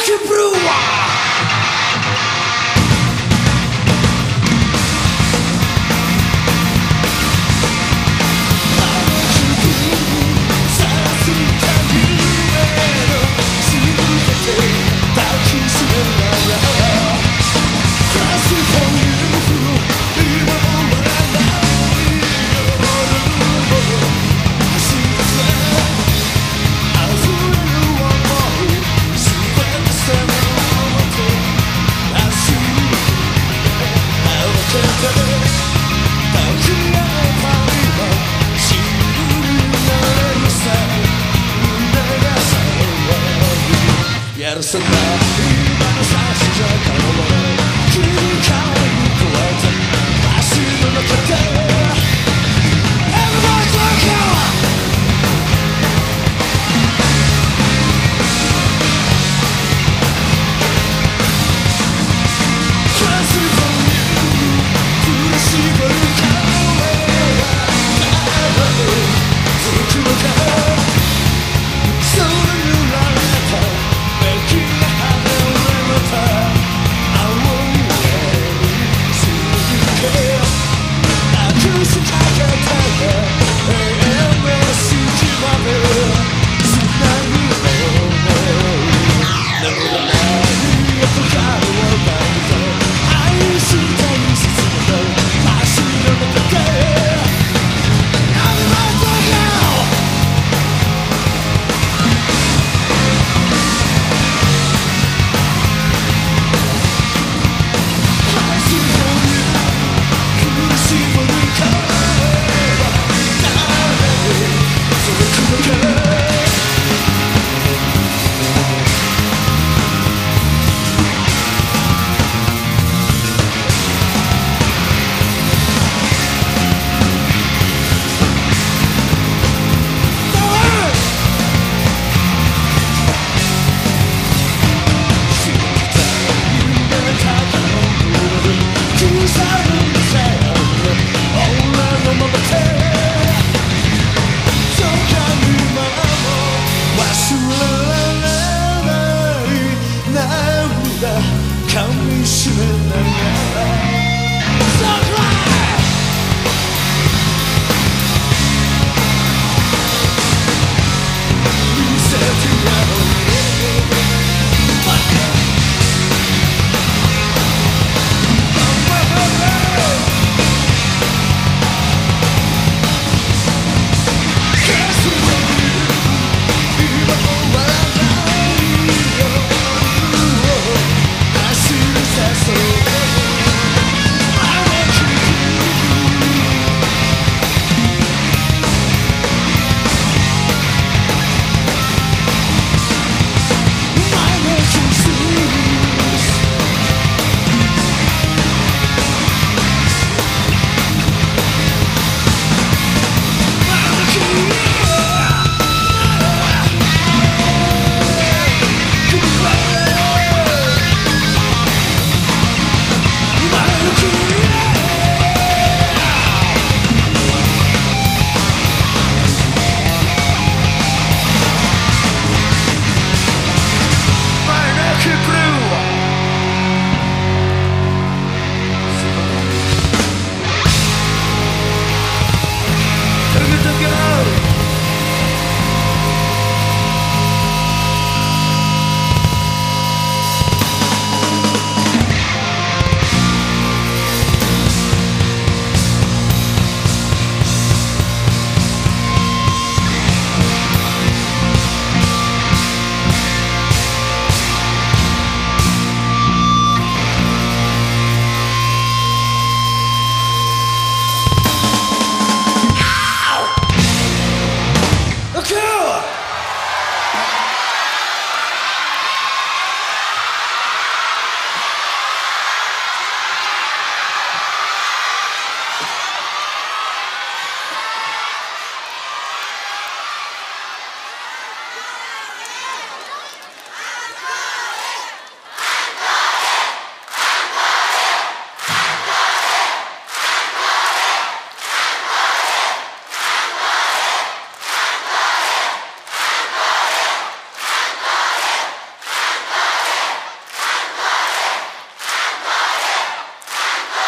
Rock Brewer! dança da the decay with the